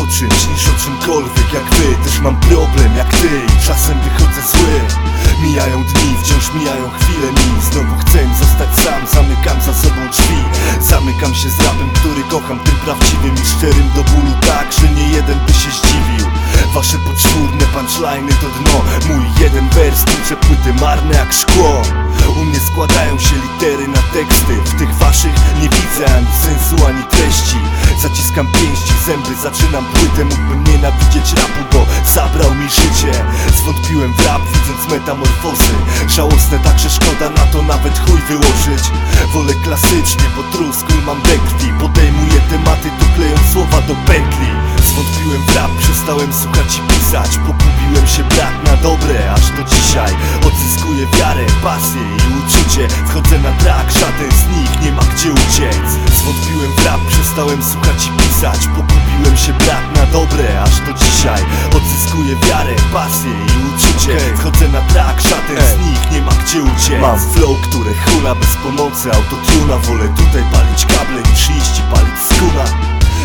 czymś niż o czymkolwiek jak wy. Też mam problem jak ty i czasem wychodzę zły. Mijają dni, wciąż mijają chwile mi. Znowu chcę zostać sam, zamykam za sobą drzwi. Zamykam się z rapem, który kocham Tym prawdziwym i szczerym do bólu. Tak, że nie jeden by się zdziwił. Wasze poczwórne punchline'y to dno. Mój jeden wers tłucze płyty marne jak szkło. U mnie składają się litery na teksty. W tych waszych nie widzę ani sensu, ani Zaciskam pięści, zęby, zaczynam płytę. Mógłbym nienawidzieć rapu, bo zabrał mi życie. Zwątpiłem w rap, widząc metamorfozy. Żałosne, także szkoda na to nawet chuj wyłożyć. Wolę klasycznie, bo truskul mam we krwi Podejmuję tematy, doklejąc słowa do pętli. Zwątpiłem w rap, przestałem słuchać i pisać. Pogubiłem się brat na dobre, aż do dzisiaj Odzyskuję wiarę, pasję i uczucie. Wchodzę na trak, żaden z nich nie ma gdzie uciec przestałem słuchać i pisać. Pogubiłem się brat na dobre, aż do dzisiaj. Odzyskuję wiarę, pasję i uczucie. Wchodzę na trak, żaden z nich nie ma gdzie uciec. Mam. Flow, które hula bez pomocy autotuna Wolę tutaj palić kable niż iść i palić skuna.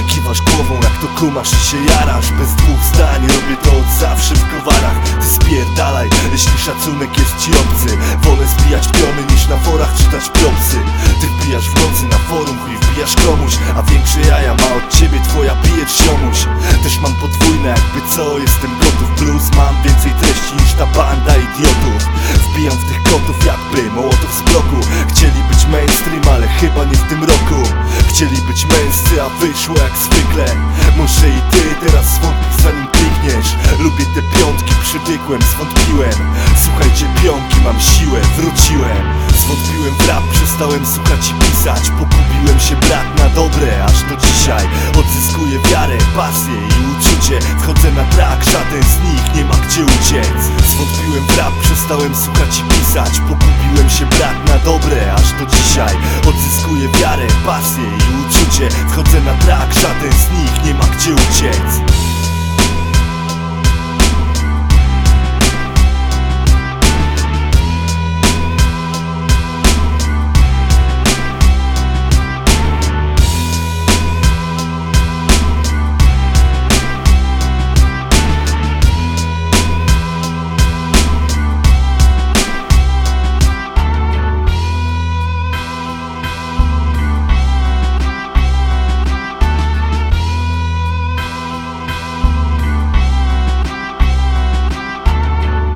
Kiwasz głową jak to kumasz i się jarasz. Bez dwóch zdań robię to od zawsze w kowarach. Ty spierdalaj, jeśli szacunek jest ci obcy. Wolę zbijać piony niż na forach czytać propsy. Ty wbijasz w nocy na forum, chuj wbijasz komuś A większe jaja ma od ciebie twoja pijecz ziomuś. Też mam podwójne jakby co, jestem gotów. Blues mam więcej treści niż ta banda idiotów. Wbijam w tych kotów jakby mołotów z bloku. Chcieli być mainstream, ale chyba nie w tym roku. Chcieli być męscy, a wyszło jak zwykle. Może i ty teraz zwątpisz zanim klikniesz. Lubię te piątki, przywykłem, zwątpiłem. Słuchajcie pionki, mam siłę, wróciłem. Zwątpiłem w rap, przestałem słuchać i pisać Pogubiłem się brat na dobre, aż do dzisiaj. Odzyskuję wiarę, pasję i uczucie. Wchodzę na trak, żaden z nich nie ma gdzie uciec. Zwątpiłem w rap, przestałem słuchać i pisać. Pogubiłem się brat na dobre, aż do dzisiaj. Odzyskuję wiarę, pasję i uczucie. Wchodzę na trak, żaden z nich nie ma gdzie uciec